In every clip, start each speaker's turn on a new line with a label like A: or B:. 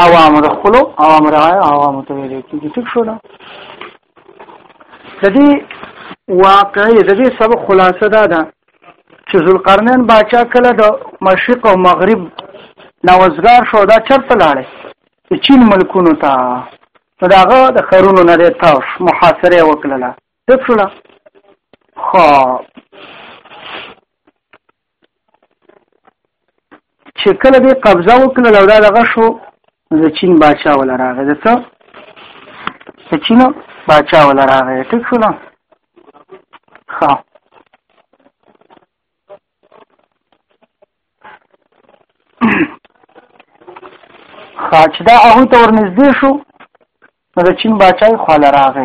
A: عوام د خپل عوام رعایا عوام ته ویل کیږي ټیک شو دا د دې واقعي د دې سبب خلاصه دا ده چې ذوالقرنین باچا کله د مشرق او مغرب نوزګار شو دا چرته لاړ چې چین ملکونو ته نو داغه د خرونو نه دی تاو محاصره وکړله څه شوله خو چې کله دې قبضه وکړه لو دا دغه شو د چین باچا ولا راغی د څه د چین باچا ولا راغی ټیک شو نه ښه خاچ دا هغه ته ورنږدې شو نو د چین باچا خو لراغه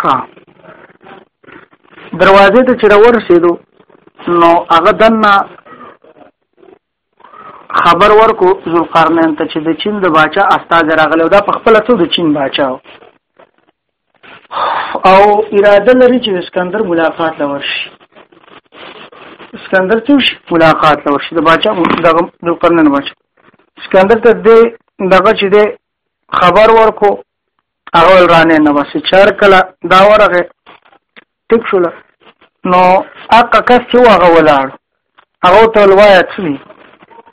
A: ها دروازې ته چې راورسېدو نو هغه دنه خبر ورکو ذوالقرنین ته چې د چین د باچا استاد راغلی او دا په خپل څو د چین باچا او اراده لري چې اسکندر ملاقات لور شي اسکندر ته ملاقات لور شي د باچا دغه د قرنن باچا اسکندر ته د دغه چې د خبر ورکو هغه رانه نه وسی چار کله دا ورغه ټیک شو نو هغه کس چې هغه ولاړ هغه ته لوایا څه دی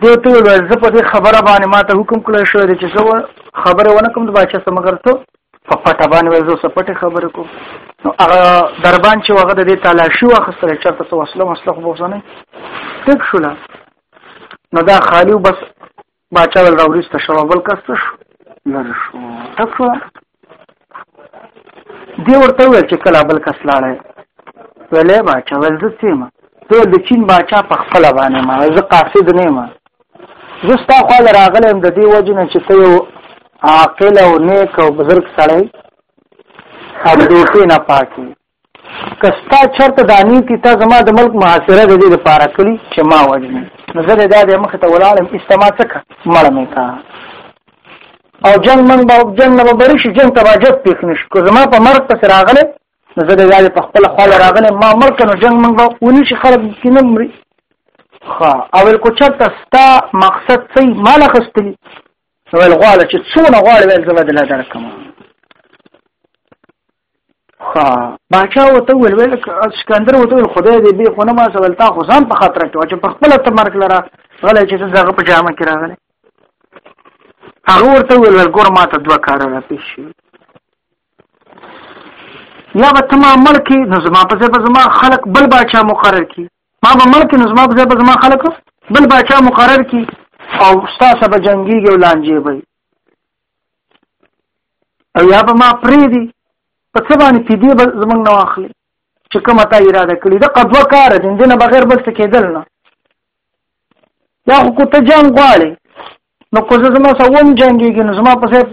A: دی ته ویل زه په دې خبره باندې ماته حکم کړی شو دی چې زه خبره ونه کوم د باچا سره مګر ته په پټه باندې ویل زه سپټه خبره کوم نو هغه دربان چې هغه د دې تلاشي واخستل چرته څه وسله مسله خو بوسنه ټیک شو نو دا خالی بس باچا ول راوریسته شو بل کس څه شو لر شو ټک شو دی ورته ویل چې کله بل کس لاړی ویلې باچا ول زه سیمه زه د چین باچا په خپل باندې ما زه قاصد نه ما زه ستا خو راغلم د دې وجه نه چې ته یو عاقل او نیک او بزرګ سړی او د دوی نه پاکي که ستا چرته د انیتی تا زما د ملک محاصره د دې لپاره کړي چې ما وجنه نو زه دا د مخ ته ولاړم استما څخه مړ مې کا او جنگ من به جنگ نه بری شي جنگ ته باجت پیښ نشي کو زما په مرګ پس راغله نو زه د یاد په خپل خپل راغله ما مرګ نو جنگ من به ونی شي خلک کینه مري خا اول کو چرته ستا مقصد څه مال خستلی ول غواړه چې څونه غواړي ول زما د لادر کوم ها باچا وته ویل ویل سکندر وته ویل خدای دې به خونه ما سوال تا خو ځان په خاطر کې واچ په خپل ته مرګ لره غلې چې زغه په جامه کې راغله هغه ورته ویل ویل ګور ما ته دوه کار را پیښ شي یا به تما مړ کې نو زما په ځای به زما خلق بل باچا مقرر کی ما به مړ کې نو زما په ځای به زما خلق بل باچا مقرر کی او ستا سبا جنگیږي او لانجه وي او یا به ما پرې دی په څه باندې فدیه به زمونږ نه واخلي چې کومه تا اراده کړې ده قدوه کار دی دې نه بغیر بل څه کېدل نه یا خو کوته جنګ غواړي نو که زه زما سره وم جنګېږي نو زما په ځای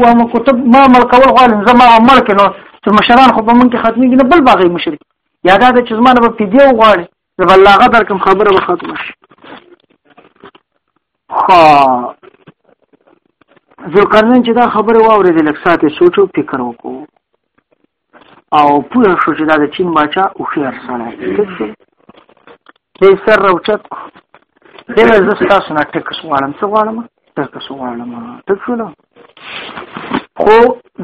A: وم کوته ما مړ کول غواړم زما مړ کې نو چې مشران خو په مونږ کې ختمېږي نه بل باغې مشرک یا دا چې زما نه به فدیه وغواړي د بلاغه در کوم خبره به ختمه شي خو ذوالقرنین چې دا خبره واورېدې لږ ساعت یې سوچ او فکر وکړو او پوه شو چې دا د چین باچا هوښیار سړی دی سر راوچت کړو دغه زه ستاسو نه ټکس غواړم څه غواړم تاسو سوالم ټک شول خو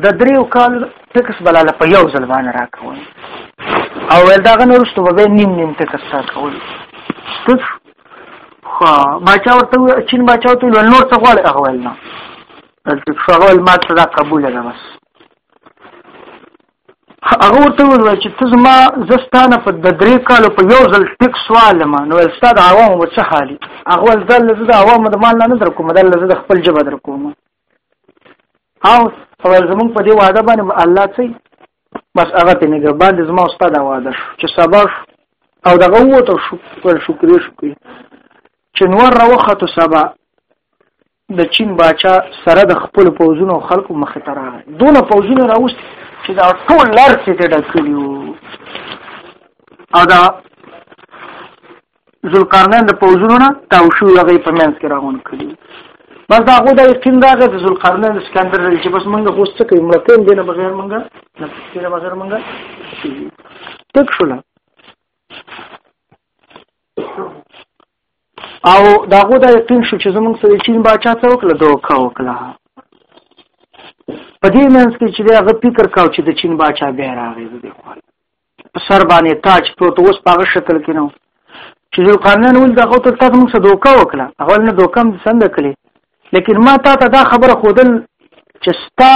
A: د دریو کال ټکس بلاله په یو ځل باندې راکول او ول دا غن ورستو به نیم نیم ټکس راکول ټک خو باچا ورته چین باچا ته ول نور څه غواړي هغه ول نه ټک شو هغه ما ته دا قبول ده بس هغه ورته وویل چې ته زما زه ستا نه په د درې کالو په یو ځل ټیک سوال یم نو ویل ستا د عوامو به څه حال وي هغه ویل دا زه د عوامو د مال نه نه در کوم دا زه د خپل ژبه در کوم او ویل زمونږ په دې وعده باندې الله څه بس هغه ته نګهبان د زما استاد وعده شو چې سبا او دغه وته شو پر شکرې شو چې نور راوخته سبا د چین باچا سره د خپل پوځونو او خلکو مخې ته راغی دونه پوځونه راوست چې دا ټول لار کې ته ډک کړی او دا ذوالقرنین د پوځونو نه تاو شو هغه په منځ کې راغون کړی بس دا غو د یقین راغی د ذوالقرنین د سکندر لري چې بس موږ خو څه کوي مړ کوم دینه بغیر موږ نه دینه بغیر موږ تک شولا او دا غو دا یقین شو چې زمونږ سره چین باچا څه وکړه دوکه وکړه په دې منځ کې چې هغه فکر کاو چې د چین باچا بیا راغی د دې خوا په سر باندې تاج پروت اوس په هغه شکل کې نو چې ځل قانون ول دغه ته تاسو موږ سره دوکه وکړه اول نه دوکه هم څنګه کړی لیکن ما تا ته دا خبره خودل چې ستا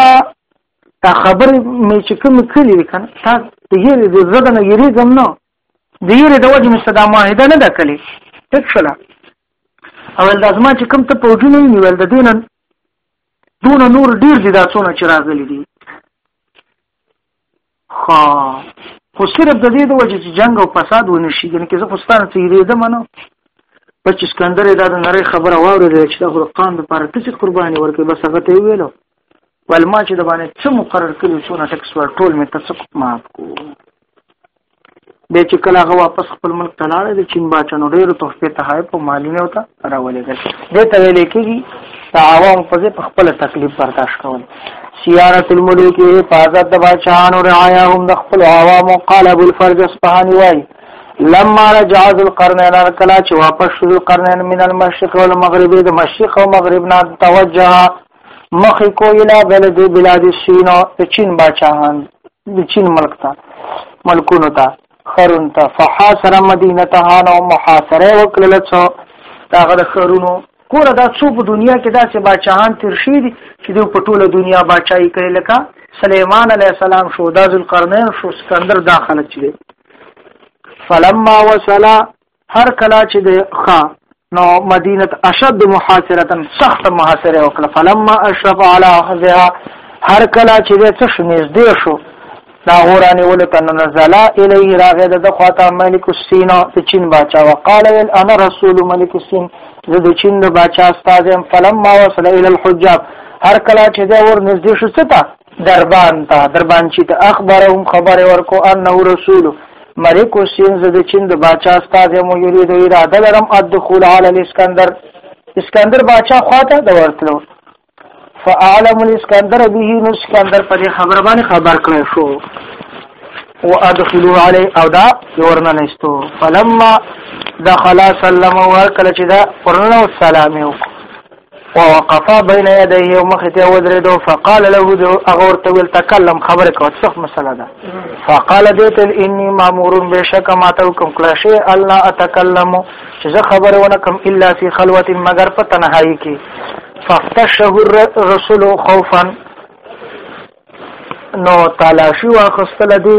A: تا خبر مې چې کوم کړی کنه تا ته یې د زړه نه یې ګم نو د یورې د وجه مستدا معاهده نه ده کړې ټیک شوله او د ازما چې کوم ته پوجي نه نیول د دین دون نور ډیر دي دا څونه چې راغلي دي خو خو صرف د دې د وجه چې جنگ او فساد ونه شي ګنې کې زه خو ستانه تیرې ده منو په چې سکندر دا د نړۍ خبره واورېدل چې دا خو قام لپاره څه قرباني ورکړي بس هغه ته ویلو ول ما چې د باندې څه مقرر کړو څونه ټکس ور ټول مې تاسو معاف کو به چې کله هغه واپس خپل ملک ته لاړ د چین باچانو ډیرو تحفه ته هاي په مالونه وتا راولېږل دې ته ویل کېږي د عوام په ځې په خپل تکلیف برداشت کول سیارت الملوک حفاظت د باچانو رعایاهم د خپل عوام قال ابو الفرج اصفهاني وای لما رجع ذو القرنين کلا چې واپس شو ذو القرنين من المشرق والمغرب د مشرق او مغرب نه توجه مخې کو اله بلد بلاد سین د چین باچاهان د چین ملک ته ملکونو ته خرون ته فحاصر مدینه ته نو محاصره وکړل څو داغه د خرونو ګوره دا څو په دنیا کې داسې باچاهان تیر شي دي چې دوی په ټوله دنیا باچاهي کړې لکه سلیمان علیه السلام شو دا ذوالقرنین شو سکندر دا خلک چې فلما وصل هر کلا چې د خا نو مدینه اشد محاصره سخت محاصره وکړه فلما اشرف على اخذها هر کلا چې د څه شنیز دی شو دا غورانی ولته نزل الیه راغه د خواته ملک السین د چین باچا وقال انا رسول ملک السین زه د چین د باچا استاد فلما وصل الى الحجاب هر کلا چې دا ور نږدې شو څه دربان ته دربان چې ته اخبرهم خبر ورکو انه رسول ملک حسین زده چین د باچا استاد مو یرید اراده لرم الدخول علی الاسکندر اسکندر باچا خواته د ورتلو فاعلم الاسکندر به نو اسکندر پر خبر باندې خبر کړی شو وادخلوا علی او دا ورنه نستو فلما دخل سلم ورکل چې دا ورنه سلام یو ووقفا بین یدیه او مخ ته ودرېدو فقال له هغه ورته ویل تکلم خبره کوه څه مسله ده فقال دیت انی مامور بشک ما ته کوم کله شی الله اتکلم چې زه خبره ونه کوم الا فی خلوت مگر په تنهایی کې فافتشه الرسول خوفا نو تلاشی واخستل دی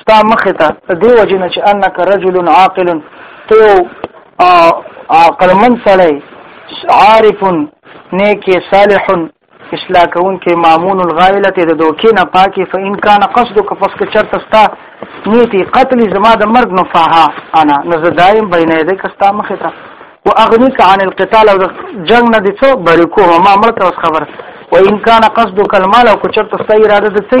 A: ستا مخ ته دی وجنه چې انک رجل عاقل ته یو عقلمن سړی عارف نیک صالح اصلاح کون کې مامون الغائله ته د دوکې نه پاکي فإن كان قصدك فسك چرته ستا نیتی قتل زما د مرګ نه فها انا نو زه دایم بین یدې کستا مخه ته واغنيك عن القتال او جنگ نه دي څو بریکو ما مرته اوس خبر وإن كان قصدك المال او چرته ستا اراده دې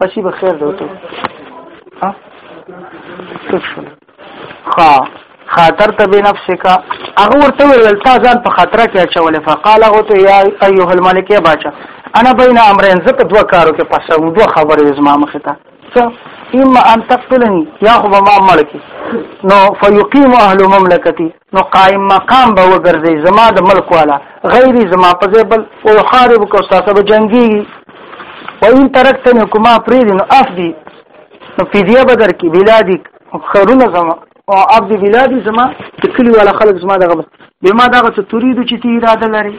A: پسی به خیر دی ته ها خا خاطر ته به نفس کا هغه ورته ویل تا ځان په خطر کې اچولې فقال هو ته یا ایه الملک یا باچا انا بین امرین زکه دوه کارو کې پسوم دوه خبرې زما مخه ته اما ان تقتلني یا خو ما ملکی نو فیقیم اهل مملکتی نو قائم مقام به وګرځي زما د ملک والا غیري زما په ځای بل او حارب کو تاسو به جنگي و ان ترکتنی کوما پریدی نو افدی نو فدیه بدر کی بلادی خیرونه زما او افدی بلادی زما کلی والا خلق زما دغه بما دغه ته تريد چې تی اراده لري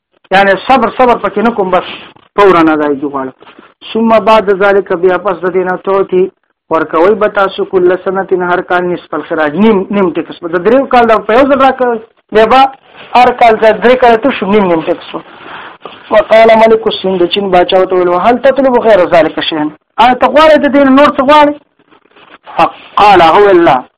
A: یعنی صبر صبر پکې نه کوم بس فورا نه دای جوړ ثم بعد ذلك بیا پس د دینه توتی ورکوي به تاسو کله سنت هر کال نصف الخراج نیم نیم ټیکس به د دریو کال د په یو ځل راکړي بیا به هر کال د درې کال ته شو نیم نیم ټیکس وقال ملک السند د چین بچاو ته ویل هل تطلب غیر ذلك شيئا انا تغواړي د دین نور تغواړي فقال هو الله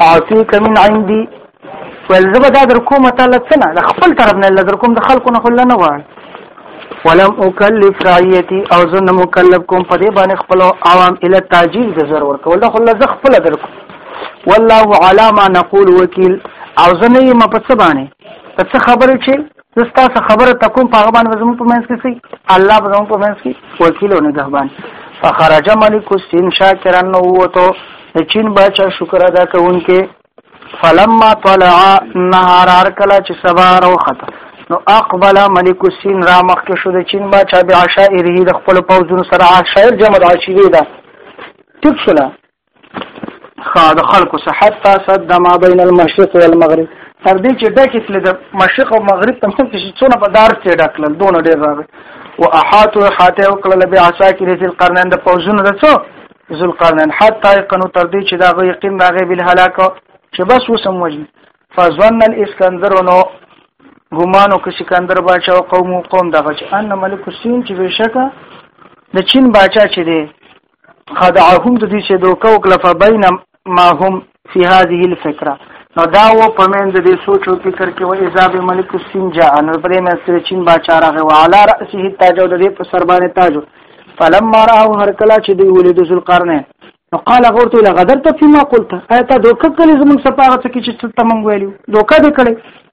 A: اعطيك من عندي ولزبه دا در کومه تعالی څنګه د خپل طرف نه لدر کوم د خلکو نه خلنه نه غواړم ولم اکلف رعیتی او زه نه مکلف کوم په دې باندې خپل عوام ال تاجیل د زر ورکول دا خلک زه خپل در کوم والله علی ما نقول وکیل او زه نه یم په څه باندې په څه خبرې چې زه ستاسو خبره ته کوم په هغه باندې به زموږ په منځ کې سي الله به زموږ په منځ کې وکیل او نگهبان فخرج ملک السین شاکرا نووتو د چین باچا شکر ادا کوونکې فلما طلع نهار هر کله چې سبا راوخته نو اقبل ملک السین را مخکې شو د چین باچا بعشائره د خپل پوځونو سره عشائر جمع د عشیره ده ټیک شوله خا د خلکو څخه حتی صد ما بین المشرق والمغرب تر دې چې ډکې تلې د مشرق او مغرب ته مخکې چې څونه په دار کې ډکلل دونه ډېر راغی و احاتو حاته وکړل بیا عصا کې د ذلقرنین د پوزونو د څو ذلقرنین حتی قنو تر دې چې دا غو یقین راغی بل هلاک چې بس وسم وجه فظن الاسکندر نو ګمانو کې سکندر باچا او قوم قوم دغه چې ان ملک سین چې بشکه د چین باچا چې دی خدعهم د دې چې دوکه وکړه فبین ما هم فی هذه الفکره نو دا و په من د دې سوچ او فکر کې و اذا به ملک السین جاء نو پرې مې سره چین با چارغه و علی راسه تاج او د دې په سر باندې تاج فلما راه هر کلا چې دی ولید ذل قرنه نو قال غورته لغدرت فيما قلت ايت دوکه کړي زمون سپاغه څه کې چې ته مونږ ویلو دوکه دې کړي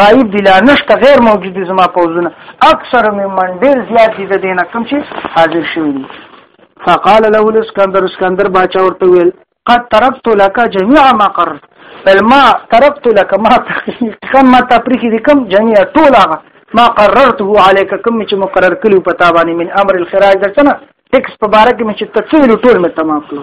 A: غایب دي لا نشته غیر موجود دي زما پوزونه اکثر من من ډیر زیات دي د دینه کوم چې حاضر شوی دي فقال له الاسکندر اسکندر باچا ورته ویل قد ترکت لك جميع ما قر بل ما ترکت لك ما تخيل ما تفريخي دي کوم جميع ټول هغه ما قررته عليك کوم چې مقرر کړو پتا باندې من امر الخراج درڅنه ټیکس په باره کې مې چې تفصیل ټول مې تمام کړو